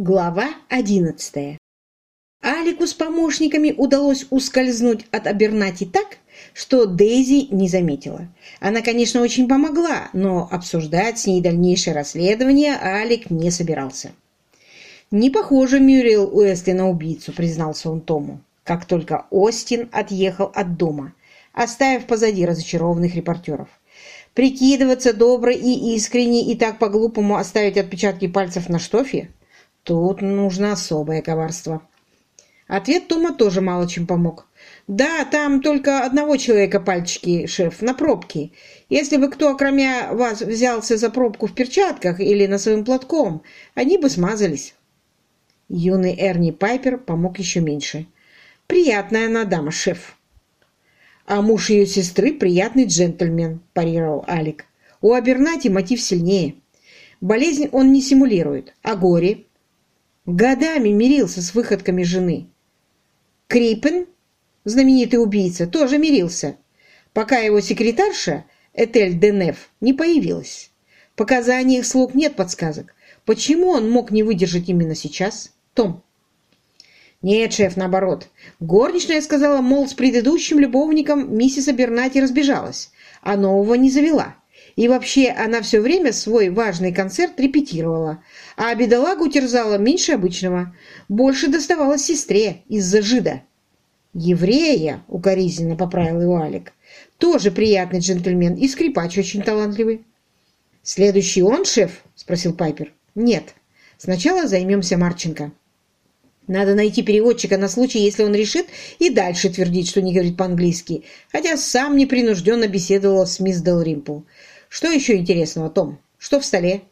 Глава одиннадцатая. Алику с помощниками удалось ускользнуть от Абернати так, что Дейзи не заметила. Она, конечно, очень помогла, но обсуждать с ней дальнейшее расследование Алик не собирался. «Не похоже Мюрриел Уэсли на убийцу», — признался он Тому, как только Остин отъехал от дома, оставив позади разочарованных репортеров. «Прикидываться доброй и искренней и так по-глупому оставить отпечатки пальцев на штофе? Тут нужно особое коварство». Ответ Тома тоже мало чем помог. «Да, там только одного человека пальчики, шеф, на пробке. Если бы кто, кроме вас, взялся за пробку в перчатках или на своим платком, они бы смазались». Юный Эрни Пайпер помог еще меньше. «Приятная она дама, шеф». «А муж ее сестры приятный джентльмен», – парировал Алик. «У Абернати мотив сильнее. Болезнь он не симулирует, а горе. Годами мирился с выходками жены. Крипен, знаменитый убийца, тоже мирился, пока его секретарша Этель Денеф не появилась. В показаниях слуг нет подсказок. Почему он мог не выдержать именно сейчас? Том. Нет, шеф, наоборот. Горничная сказала, мол, с предыдущим любовником миссис Абернати разбежалась, а нового не завела. И вообще она все время свой важный концерт репетировала, а бедолагу терзала меньше обычного. Больше доставалось сестре из-за жида. «Еврея», — укоризненно поправил его Алик, — «тоже приятный джентльмен и скрипач очень талантливый». «Следующий он, шеф?» — спросил Пайпер. «Нет. Сначала займемся Марченко». Надо найти переводчика на случай, если он решит и дальше твердить, что не говорит по-английски, хотя сам непринужденно беседовал с мисс Дел Римпл. Что еще интересного, Том? Что в столе?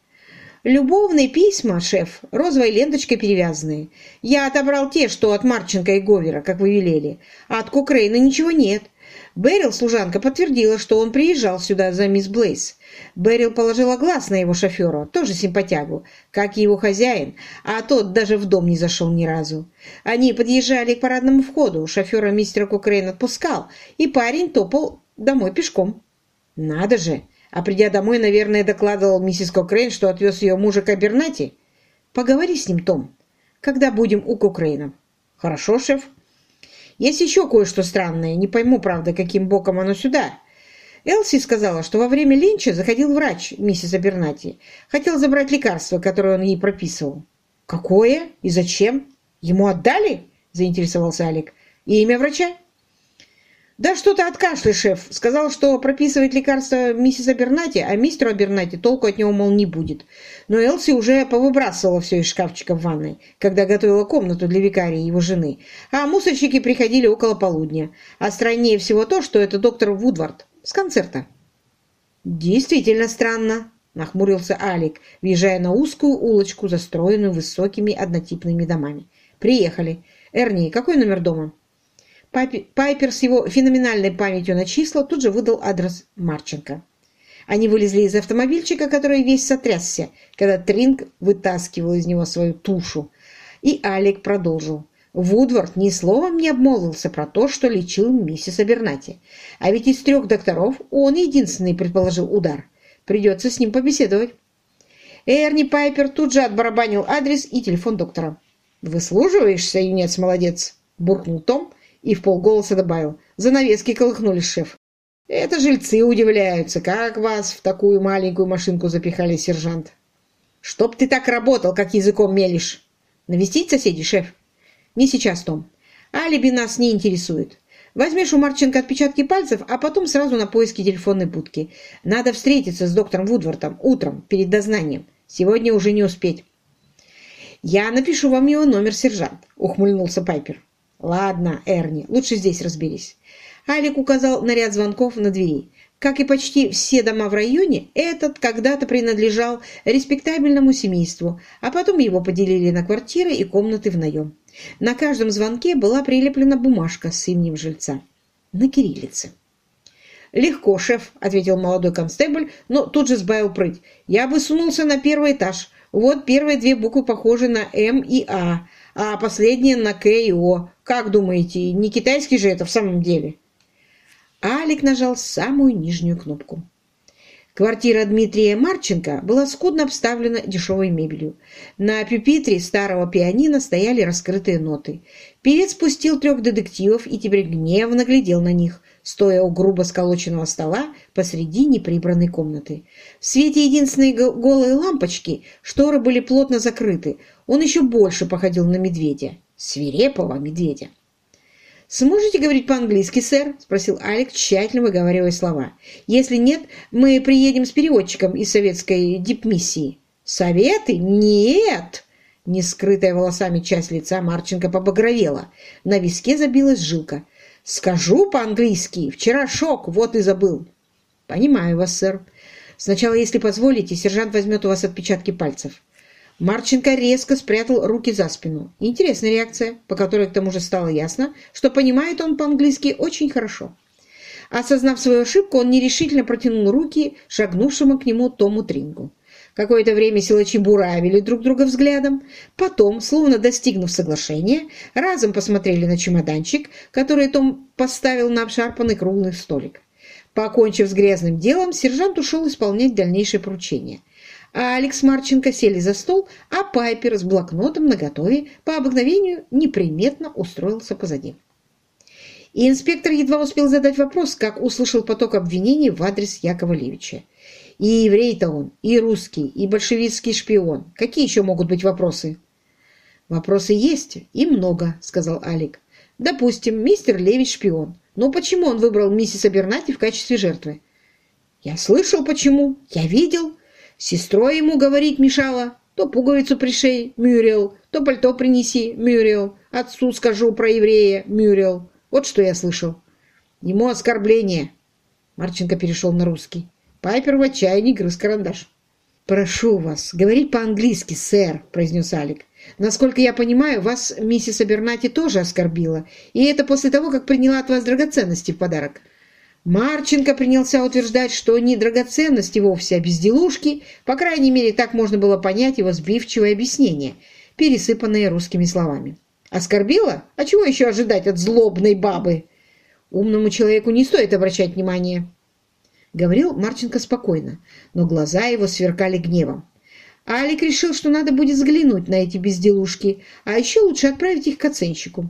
Любовные письма, шеф, розовой ленточкой перевязанные. Я отобрал те, что от Марченко и Говера, как вы велели. А от Кукрейна ничего нет. Берил, служанка, подтвердила, что он приезжал сюда за мисс Блейс. Берил положила глаз на его шофера, тоже симпатягу, как и его хозяин, а тот даже в дом не зашел ни разу. Они подъезжали к парадному входу, шофера мистера Кукрейн отпускал, и парень топал домой пешком. Надо же! А придя домой, наверное, докладывал миссис Кокрейн, что отвез ее мужа к Абернати. Поговори с ним, Том, когда будем у Кокрейна. Хорошо, шеф. Есть еще кое-что странное. Не пойму, правда, каким боком оно сюда. Элси сказала, что во время ленча заходил врач, миссис Абернати. Хотел забрать лекарство, которое он ей прописывал. Какое? И зачем? Ему отдали? Заинтересовался Алик. И имя врача? «Да что-то от кашля, шеф. Сказал, что прописывает лекарство миссис Абернати, а мистеру Абернати толку от него, мол, не будет. Но Элси уже повыбрасывала все из шкафчика в ванной, когда готовила комнату для викарии его жены. А мусорщики приходили около полудня. А страннее всего то, что это доктор Вудвард с концерта». «Действительно странно», — нахмурился Алик, въезжая на узкую улочку, застроенную высокими однотипными домами. «Приехали. Эрни, какой номер дома?» Пайпер с его феноменальной памятью на числа тут же выдал адрес Марченко. Они вылезли из автомобильчика, который весь сотрясся, когда Тринг вытаскивал из него свою тушу. И Алик продолжил. Вудвард ни словом не обмолвился про то, что лечил миссис Абернати. А ведь из трех докторов он единственный предположил удар. Придется с ним побеседовать. Эрни Пайпер тут же отбарабанил адрес и телефон доктора. «Выслуживаешься, юнец, молодец!» – буркнул Том, и в полголоса добавил. Занавески колыхнулись, шеф. Это жильцы удивляются, как вас в такую маленькую машинку запихали, сержант. Чтоб ты так работал, как языком мелешь. Навестить соседей, шеф? Не сейчас, Том. Алиби нас не интересует. Возьмешь у Марченко отпечатки пальцев, а потом сразу на поиски телефонной будки. Надо встретиться с доктором Вудвортом утром, перед дознанием. Сегодня уже не успеть. «Я напишу вам его номер, сержант», — ухмыльнулся Пайпер. «Ладно, Эрни, лучше здесь разберись». Алик указал на ряд звонков на двери. Как и почти все дома в районе, этот когда-то принадлежал респектабельному семейству, а потом его поделили на квартиры и комнаты в наем. На каждом звонке была прилеплена бумажка с именем жильца. На кириллице. «Легко, шеф», — ответил молодой констебль, но тут же сбавил прыть. «Я бы сунулся на первый этаж. Вот первые две буквы похожи на «М» и «А», а последние на «К» и «О». Как думаете, не китайский же это в самом деле?» Алик нажал самую нижнюю кнопку. Квартира Дмитрия Марченко была скудно обставлена дешевой мебелью. На пюпитре старого пианино стояли раскрытые ноты. Певец спустил трех детективов и теперь гневно глядел на них, стоя у грубо сколоченного стола посреди неприбранной комнаты. В свете единственной голой лампочки шторы были плотно закрыты. Он еще больше походил на медведя, свирепого медведя. «Сможете говорить по-английски, сэр?» – спросил Алек, тщательно выговаривая слова. «Если нет, мы приедем с переводчиком из советской дипмиссии». «Советы? Нет!» Не скрытая волосами часть лица Марченко побагровела. На виске забилась жилка. «Скажу по-английски. Вчера шок, вот и забыл». «Понимаю вас, сэр. Сначала, если позволите, сержант возьмет у вас отпечатки пальцев». Марченко резко спрятал руки за спину. Интересная реакция, по которой к тому же стало ясно, что понимает он по-английски очень хорошо. Осознав свою ошибку, он нерешительно протянул руки шагнувшему к нему Тому Трингу. Какое-то время силачи буравили друг друга взглядом. Потом, словно достигнув соглашения, разом посмотрели на чемоданчик, который Том поставил на обшарпанный круглый столик. Покончив с грязным делом, сержант ушел исполнять дальнейшие поручения а Алекс Марченко сели за стол, а Пайпер с блокнотом наготове по обыкновению неприметно устроился позади. И инспектор едва успел задать вопрос, как услышал поток обвинений в адрес Якова Левича. И еврей-то он, и русский, и большевистский шпион. Какие еще могут быть вопросы? Вопросы есть, и много, сказал Алик. Допустим, мистер Левич шпион. Но почему он выбрал миссис Абернати в качестве жертвы? Я слышал, почему. Я видел. Сестрой ему говорить мешала. То пуговицу пришей, Мюрил, то пальто принеси, Мюрил. Отцу скажу про еврея, Мюрил. Вот что я слышал. Ему оскорбление. Марченко перешел на русский. Пайпер в отчаянии грыз карандаш. «Прошу вас, говорить по-английски, сэр», — произнес Алик. «Насколько я понимаю, вас миссис Абернати тоже оскорбила, и это после того, как приняла от вас драгоценности в подарок. Марченко принялся утверждать, что не драгоценности вовсе, а безделушки, по крайней мере, так можно было понять его сбивчивое объяснение, пересыпанное русскими словами. Оскорбила? А чего еще ожидать от злобной бабы? Умному человеку не стоит обращать внимание. Говорил Марченко спокойно, но глаза его сверкали гневом. Алик решил, что надо будет взглянуть на эти безделушки, а еще лучше отправить их к оценщику.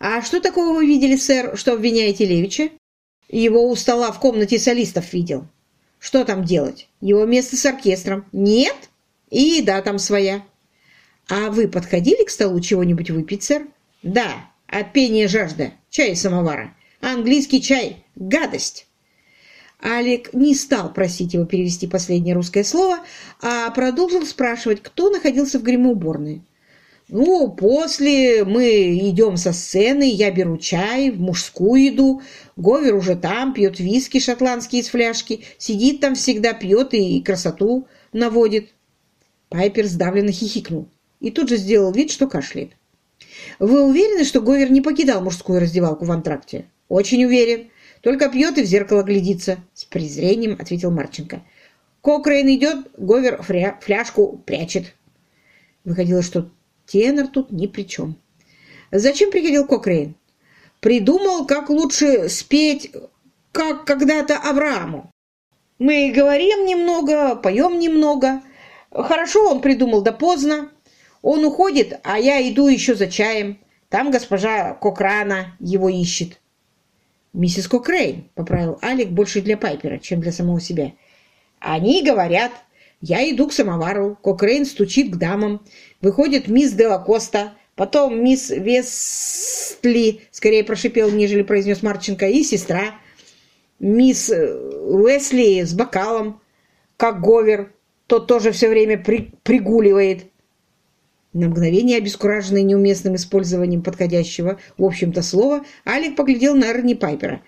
«А что такого вы видели, сэр, что обвиняете Левича?» Его у стола в комнате солистов видел. Что там делать? Его место с оркестром. Нет? И еда там своя. А вы подходили к столу чего-нибудь выпить, сэр? Да, от пения жажда. Чай из самовара. Английский чай. Гадость. Алик не стал просить его перевести последнее русское слово, а продолжил спрашивать, кто находился в гримоуборной. Ну, после мы идем со сцены, я беру чай, мужскую еду, Говер уже там, пьет виски шотландские из фляжки, сидит там всегда, пьет и красоту наводит. Пайпер сдавленно хихикнул и тут же сделал вид, что кашляет. «Вы уверены, что Говер не покидал мужскую раздевалку в антракте?» «Очень уверен. Только пьет и в зеркало глядится», — с презрением ответил Марченко. «Кокрейн идет, Говер фляжку прячет». Выходило, что Тенор тут ни при чем. Зачем приходил Кокрейн? Придумал, как лучше спеть, как когда-то Аврааму. Мы говорим немного, поем немного. Хорошо он придумал, да поздно. Он уходит, а я иду еще за чаем. Там госпожа Кокрана его ищет. «Миссис Кокрейн», — поправил Алик больше для Пайпера, чем для самого себя. «Они говорят, я иду к самовару, Кокрейн стучит к дамам. Выходит мисс Делакоста, потом мисс Вестли, скорее прошипел, нежели произнес Марченко, и сестра. Мисс э, Уэсли с бокалом, как Говер, тот тоже все время при, пригуливает. На мгновение, обескураженный неуместным использованием подходящего, в общем-то, слова, Алик поглядел на Эрни Пайпера.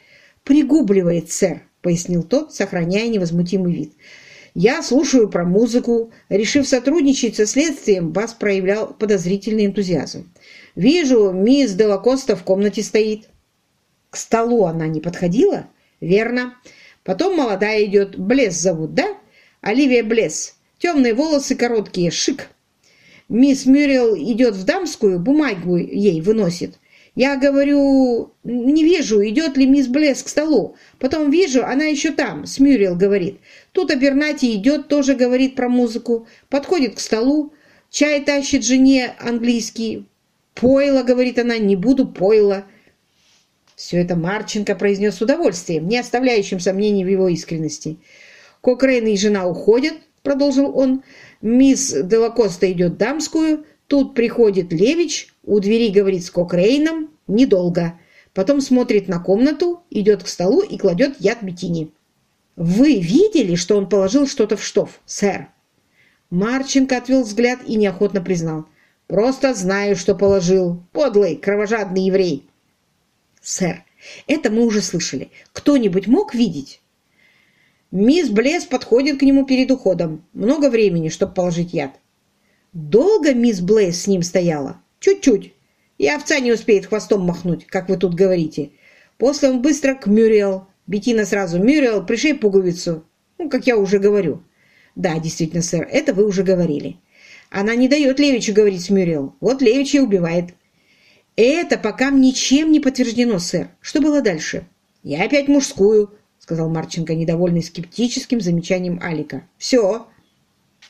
«Пригубливает, сэр», — пояснил тот, сохраняя невозмутимый вид. Я слушаю про музыку. Решив сотрудничать со следствием, вас проявлял подозрительный энтузиазм. Вижу, мисс Делакоста в комнате стоит. К столу она не подходила? Верно. Потом молодая идет. Блесс зовут, да? Оливия Блесс. Темные волосы короткие, шик. Мисс Мюррел идет в дамскую, бумагу ей выносит. Я говорю, не вижу, идет ли мисс Блесс к столу. Потом вижу, она еще там, с Мюрриел говорит. Тут Абернати идет, тоже говорит про музыку. Подходит к столу, чай тащит жене английский. Пойло, говорит она, не буду пойло. Все это Марченко произнес с удовольствием, не оставляющим сомнений в его искренности. Кокрейн и жена уходят, продолжил он. Мисс Делакоста идет дамскую. Тут приходит Левич, у двери говорит с Кокрейном. Недолго. Потом смотрит на комнату, идет к столу и кладет яд Бетини. «Вы видели, что он положил что-то в штоф, сэр?» Марченко отвел взгляд и неохотно признал. «Просто знаю, что положил. Подлый, кровожадный еврей». «Сэр, это мы уже слышали. Кто-нибудь мог видеть?» Мисс Блесс подходит к нему перед уходом. Много времени, чтобы положить яд. Долго мисс Блесс с ним стояла? Чуть-чуть. И овца не успеет хвостом махнуть, как вы тут говорите. После он быстро к Мюрриел. Бетина сразу Мюрриел, пришей пуговицу. Ну, как я уже говорю. Да, действительно, сэр, это вы уже говорили. Она не дает Левичу говорить с Мюрриел. Вот Левич и убивает. Это пока ничем не подтверждено, сэр. Что было дальше? Я опять мужскую сказал Марченко, недовольный скептическим замечанием Алика. «Все,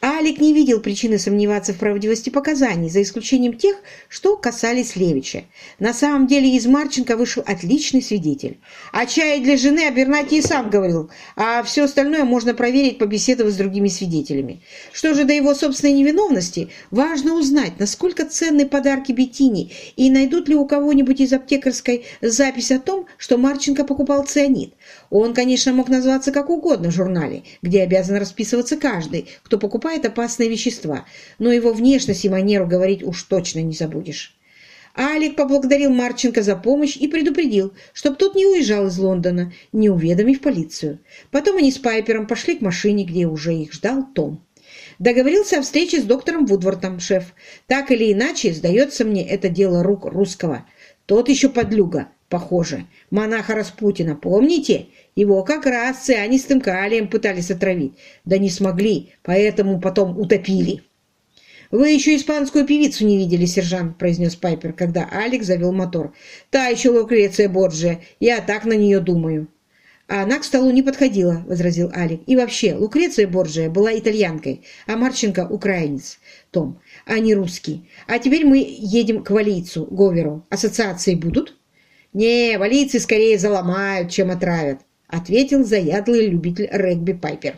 Алик не видел причины сомневаться в правдивости показаний, за исключением тех, что касались Левича. На самом деле из Марченко вышел отличный свидетель. О чае для жены Абернати и сам говорил, а все остальное можно проверить, побеседовав с другими свидетелями. Что же до его собственной невиновности, важно узнать, насколько ценны подарки Беттини и найдут ли у кого-нибудь из аптекарской запись о том, что Марченко покупал цианид. Он, конечно, мог назваться как угодно в журнале, где обязан расписываться каждый, кто покупает покупает опасные вещества, но его внешность и манеру говорить уж точно не забудешь. Алик поблагодарил Марченко за помощь и предупредил, чтоб тот не уезжал из Лондона, не уведомив полицию. Потом они с Пайпером пошли к машине, где уже их ждал Том. Договорился о встрече с доктором Вудвортом, шеф. Так или иначе, сдается мне это дело рук русского. Тот еще подлюга, похоже. Монаха Распутина, помните? Его как раз цианистым калием пытались отравить. Да не смогли, поэтому потом утопили. «Вы еще испанскую певицу не видели, сержант», – произнес Пайпер, когда Алекс завел мотор. «Та еще Лукреция Борджия. Я так на нее думаю». «А она к столу не подходила», – возразил Алик. «И вообще, Лукреция Борджия была итальянкой, а Марченко – украинец, Том, а не русский. А теперь мы едем к валийцу, Говеру. Ассоциации будут?» «Не, валийцы скорее заломают, чем отравят ответил заядлый любитель регби Пайпер.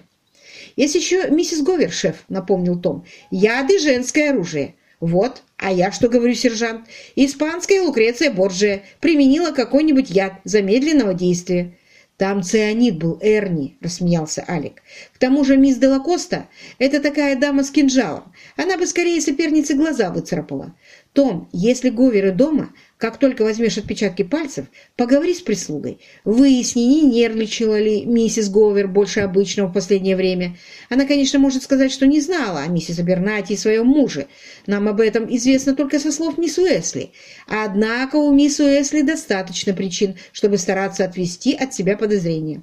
«Есть еще миссис Говер, шеф», — напомнил Том. «Яды — женское оружие». «Вот, а я что говорю, сержант? Испанская Лукреция Борджия применила какой-нибудь яд замедленного действия». «Там цианид был, Эрни», — рассмеялся Алик. «К тому же мисс Делакоста — это такая дама с кинжалом. Она бы скорее сопернице глаза выцарапала. Том, если Говеры дома, как только возьмешь отпечатки пальцев, поговори с прислугой. Выясни, не нервничала ли миссис Говер больше обычного в последнее время. Она, конечно, может сказать, что не знала о миссис Абернати и своем муже. Нам об этом известно только со слов мисс Уэсли. Однако у мисс Уэсли достаточно причин, чтобы стараться отвести от себя подозрения.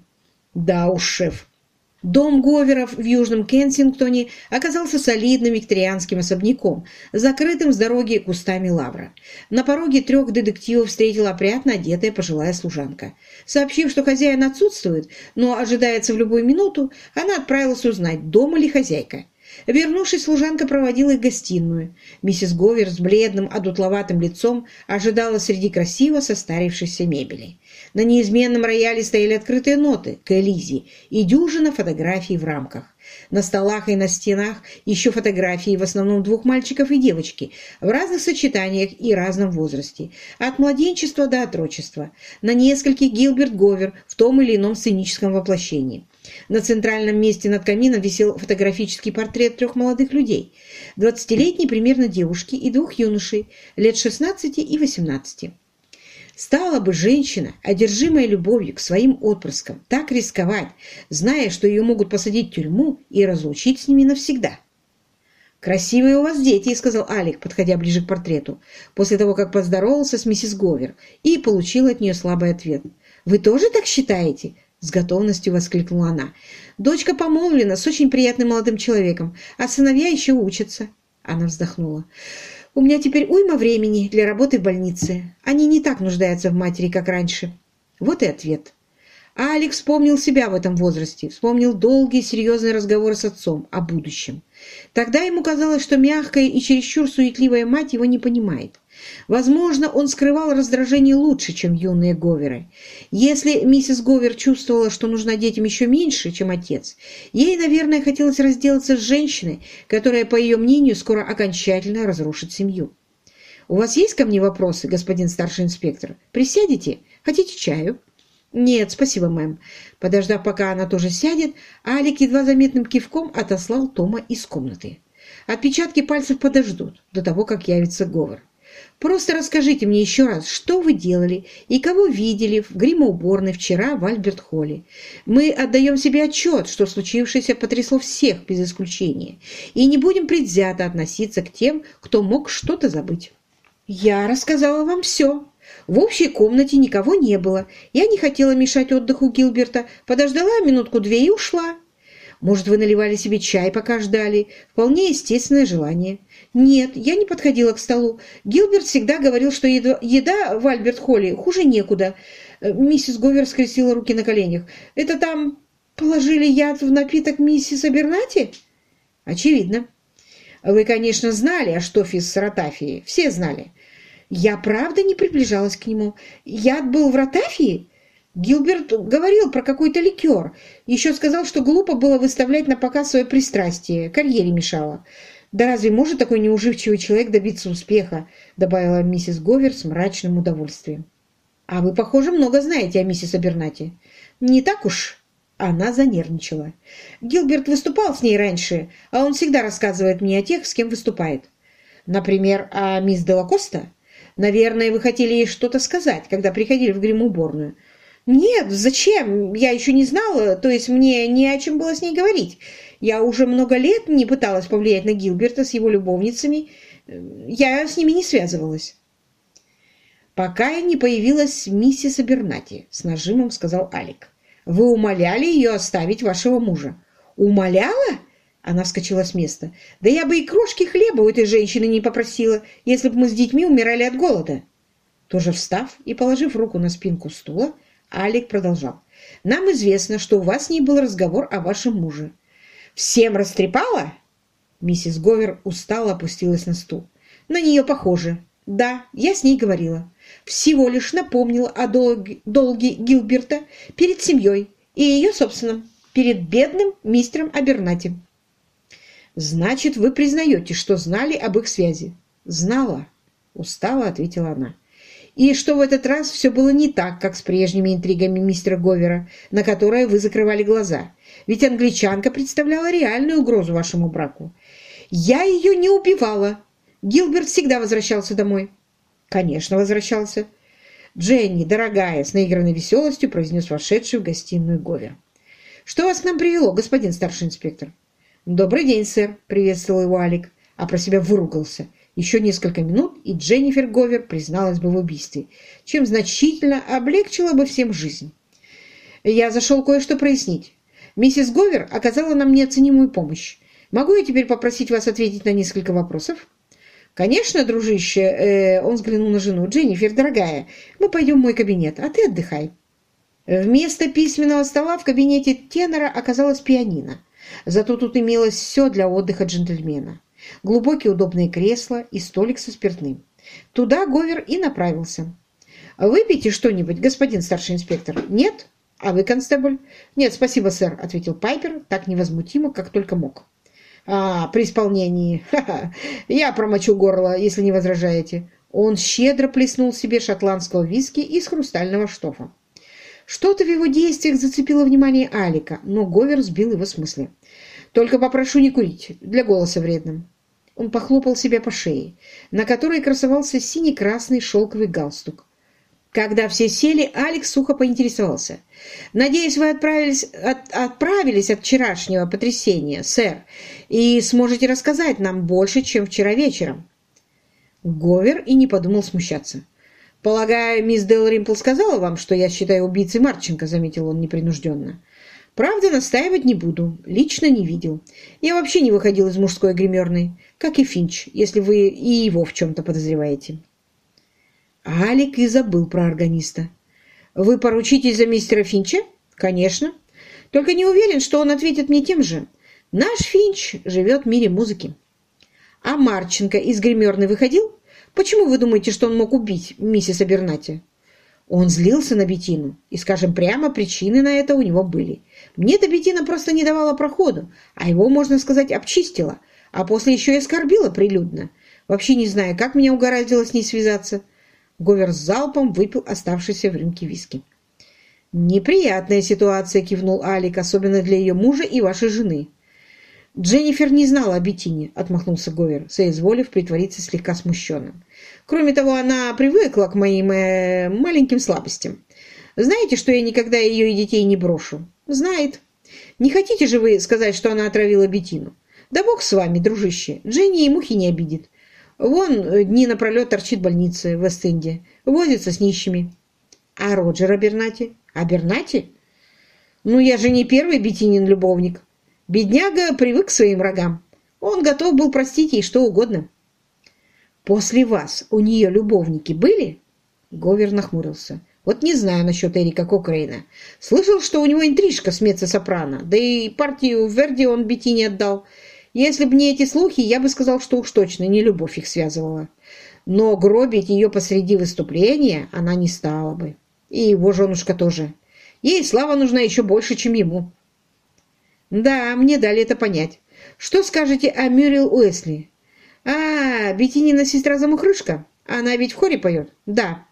Да уж, шеф, Дом Говеров в Южном Кенсингтоне оказался солидным викторианским особняком, закрытым с дороги кустами лавра. На пороге трех детективов встретила опрятно одетая пожилая служанка. Сообщив, что хозяин отсутствует, но ожидается в любую минуту, она отправилась узнать, дома ли хозяйка. Вернувшись, служанка проводила их в гостиную. Миссис Говер с бледным, одутловатым лицом ожидала среди красиво состарившейся мебели. На неизменном рояле стояли открытые ноты к Элизе и дюжина фотографий в рамках. На столах и на стенах еще фотографии в основном двух мальчиков и девочки в разных сочетаниях и разном возрасте, от младенчества до отрочества. На нескольких Гилберт Говер в том или ином сценическом воплощении. На центральном месте над камином висел фотографический портрет трех молодых людей. Двадцатилетней примерно девушки и двух юношей, лет 16 и 18. Стала бы женщина, одержимая любовью к своим отпрыскам, так рисковать, зная, что ее могут посадить в тюрьму и разлучить с ними навсегда? «Красивые у вас дети», — сказал Алик, подходя ближе к портрету, после того, как поздоровался с миссис Говер и получил от нее слабый ответ. «Вы тоже так считаете?» — с готовностью воскликнула она. «Дочка помолвлена с очень приятным молодым человеком, а сыновья еще учатся». Она вздохнула. У меня теперь уйма времени для работы в больнице. Они не так нуждаются в матери, как раньше. Вот и ответ. А Алекс вспомнил себя в этом возрасте, вспомнил долгие серьезные разговоры с отцом о будущем. Тогда ему казалось, что мягкая и чересчур суетливая мать его не понимает. Возможно, он скрывал раздражение лучше, чем юные Говеры. Если миссис Говер чувствовала, что нужна детям еще меньше, чем отец, ей, наверное, хотелось разделаться с женщиной, которая, по ее мнению, скоро окончательно разрушит семью. «У вас есть ко мне вопросы, господин старший инспектор? Присядете? Хотите чаю?» «Нет, спасибо, мэм». Подождав, пока она тоже сядет, Алик едва заметным кивком отослал Тома из комнаты. Отпечатки пальцев подождут до того, как явится Говор. Просто расскажите мне еще раз, что вы делали и кого видели в гримоуборной вчера в Альберт-Холле. Мы отдаем себе отчет, что случившееся потрясло всех без исключения, и не будем предвзято относиться к тем, кто мог что-то забыть. Я рассказала вам все. В общей комнате никого не было. Я не хотела мешать отдыху Гилберта, подождала минутку-две и ушла. Может, вы наливали себе чай, пока ждали? Вполне естественное желание. Нет, я не подходила к столу. Гилберт всегда говорил, что еда, в Альберт-Холле хуже некуда. Э, миссис Говер скрестила руки на коленях. Это там положили яд в напиток миссис Абернати? Очевидно. Вы, конечно, знали о штофе с ротафией. Все знали. Я правда не приближалась к нему. Яд был в ротафии? Гилберт говорил про какой-то ликер. Еще сказал, что глупо было выставлять на показ свое пристрастие. Карьере мешало. «Да разве может такой неуживчивый человек добиться успеха?» добавила миссис Говер с мрачным удовольствием. «А вы, похоже, много знаете о миссис Абернати». «Не так уж». Она занервничала. «Гилберт выступал с ней раньше, а он всегда рассказывает мне о тех, с кем выступает. Например, о мисс Делакоста. Наверное, вы хотели ей что-то сказать, когда приходили в гримуборную. «Нет, зачем? Я еще не знала, то есть мне не о чем было с ней говорить. Я уже много лет не пыталась повлиять на Гилберта с его любовницами. Я с ними не связывалась». «Пока не появилась миссис Абернати», — с нажимом сказал Алик. «Вы умоляли ее оставить вашего мужа». «Умоляла?» Она вскочила с места. «Да я бы и крошки хлеба у этой женщины не попросила, если бы мы с детьми умирали от голода». Тоже встав и положив руку на спинку стула, Алик продолжал. «Нам известно, что у вас с ней был разговор о вашем муже». «Всем растрепала?» Миссис Говер устало опустилась на стул. «На нее похоже. Да, я с ней говорила. Всего лишь напомнила о долге, долге Гилберта перед семьей и ее собственным, перед бедным мистером Абернати». «Значит, вы признаете, что знали об их связи?» «Знала», — устало ответила она и что в этот раз все было не так, как с прежними интригами мистера Говера, на которые вы закрывали глаза. Ведь англичанка представляла реальную угрозу вашему браку. Я ее не убивала. Гилберт всегда возвращался домой. Конечно, возвращался. Дженни, дорогая, с наигранной веселостью произнес вошедший в гостиную Говер. Что вас к нам привело, господин старший инспектор? Добрый день, сэр, приветствовал его Алик, а про себя выругался – еще несколько минут, и Дженнифер Говер призналась бы в убийстве, чем значительно облегчила бы всем жизнь. Я зашел кое-что прояснить. Миссис Говер оказала нам неоценимую помощь. Могу я теперь попросить вас ответить на несколько вопросов? Конечно, дружище, э, он взглянул на жену. Дженнифер, дорогая, мы пойдем в мой кабинет, а ты отдыхай. Вместо письменного стола в кабинете тенора оказалась пианино. Зато тут имелось все для отдыха джентльмена глубокие удобные кресла и столик со спиртным. Туда Говер и направился. «Выпейте что-нибудь, господин старший инспектор?» «Нет? А вы, констебль?» «Нет, спасибо, сэр», — ответил Пайпер так невозмутимо, как только мог. «А, при исполнении. Ха -ха. Я промочу горло, если не возражаете». Он щедро плеснул себе шотландского виски из хрустального штофа. Что-то в его действиях зацепило внимание Алика, но Говер сбил его с мысли. Только попрошу не курить, для голоса вредным. Он похлопал себя по шее, на которой красовался синий-красный шелковый галстук. Когда все сели, Алекс сухо поинтересовался. «Надеюсь, вы отправились от, отправились от вчерашнего потрясения, сэр, и сможете рассказать нам больше, чем вчера вечером». Говер и не подумал смущаться. «Полагаю, мисс Делримпл сказала вам, что я считаю убийцей Марченко», — заметил он непринужденно. Правда, настаивать не буду. Лично не видел. Я вообще не выходил из мужской гримерной, как и Финч, если вы и его в чем-то подозреваете. Алик и забыл про органиста. Вы поручитесь за мистера Финча? Конечно. Только не уверен, что он ответит мне тем же. Наш Финч живет в мире музыки. А Марченко из гримерной выходил? Почему вы думаете, что он мог убить миссис Абернати? Он злился на Бетину, и, скажем прямо, причины на это у него были. Мне-то Бетина просто не давала проходу, а его, можно сказать, обчистила, а после еще и оскорбила прилюдно. Вообще не знаю, как меня угораздило с ней связаться. Говер с залпом выпил оставшийся в рюмке виски. «Неприятная ситуация», — кивнул Алик, «особенно для ее мужа и вашей жены». «Дженнифер не знала о Бетине», — отмахнулся Говер, соизволив притвориться слегка смущенным. «Кроме того, она привыкла к моим э, маленьким слабостям. Знаете, что я никогда ее и детей не брошу?» «Знает. Не хотите же вы сказать, что она отравила Бетину?» «Да бог с вами, дружище. Дженни и мухи не обидит. Вон э, дни напролет торчит в больнице в Вест-Энде, возится с нищими». «А Роджер Абернати?» «Абернати?» «Ну, я же не первый Бетинин любовник». Бедняга привык к своим врагам. Он готов был простить ей что угодно. «После вас у нее любовники были?» Говер нахмурился. «Вот не знаю насчет Эрика Кокрейна. Слышал, что у него интрижка с меццо-сопрано, да и партию Верди он Бетти отдал. Если бы не эти слухи, я бы сказал, что уж точно не любовь их связывала. Но гробить ее посреди выступления она не стала бы. И его женушка тоже. Ей слава нужна еще больше, чем ему. Да, мне дали это понять. Что скажете о Мюрил Уэсли? А, Бетинина сестра-замухрышка? Она ведь в хоре поет? Да.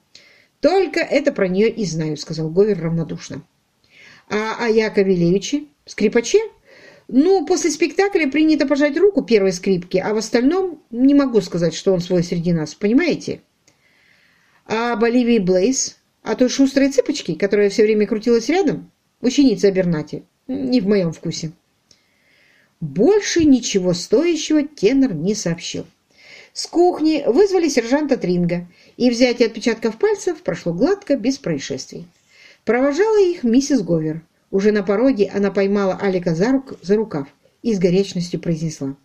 Только это про нее и знаю, сказал Говер равнодушно. А о Якове Левиче? Скрипаче? Ну, после спектакля принято пожать руку первой скрипки, а в остальном не могу сказать, что он свой среди нас, понимаете? А об Оливии Блейз? А той шустрой цыпочки, которая все время крутилась рядом? Ученица Бернати? Не в моем вкусе. Больше ничего стоящего тенор не сообщил. С кухни вызвали сержанта Тринга, и взятие отпечатков пальцев прошло гладко, без происшествий. Провожала их миссис Говер. Уже на пороге она поймала Алика за, рук, за рукав и с горячностью произнесла.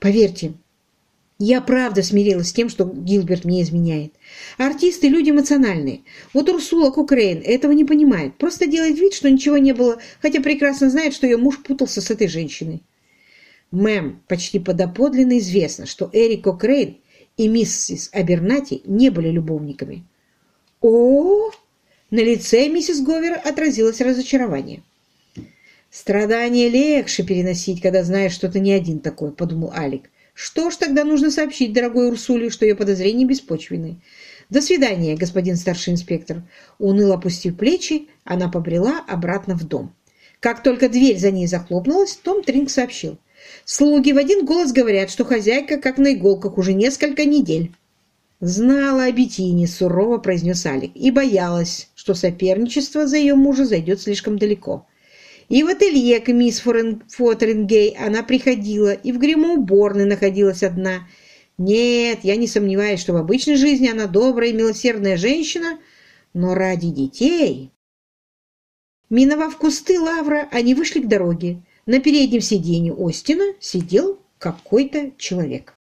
«Поверьте, я правда смирилась с тем, что Гилберт мне изменяет. Артисты – люди эмоциональные. Вот Урсула Кукрейн этого не понимает. Просто делает вид, что ничего не было, хотя прекрасно знает, что ее муж путался с этой женщиной. Мэм, почти подоподлинно известно, что Эрик Кокрейн и миссис Абернати не были любовниками. О, На лице миссис Говер отразилось разочарование. «Страдания легче переносить, когда знаешь, что ты не один такой», – подумал Алик. Что ж, тогда нужно сообщить дорогой Урсуле, что ее подозрения беспочвены. До свидания, господин старший инспектор. Уныло опустив плечи, она побрела обратно в дом. Как только дверь за ней захлопнулась, Том Тринг сообщил. Слуги в один голос говорят, что хозяйка как на иголках уже несколько недель. «Знала о Бетине», — сурово произнес Алик, и боялась, что соперничество за ее мужа зайдет слишком далеко. И в ателье к мисс Фотерингей она приходила, и в гримоуборной находилась одна. Нет, я не сомневаюсь, что в обычной жизни она добрая и милосердная женщина, но ради детей... Миновав кусты лавра, они вышли к дороге. На переднем сиденье Остина сидел какой-то человек.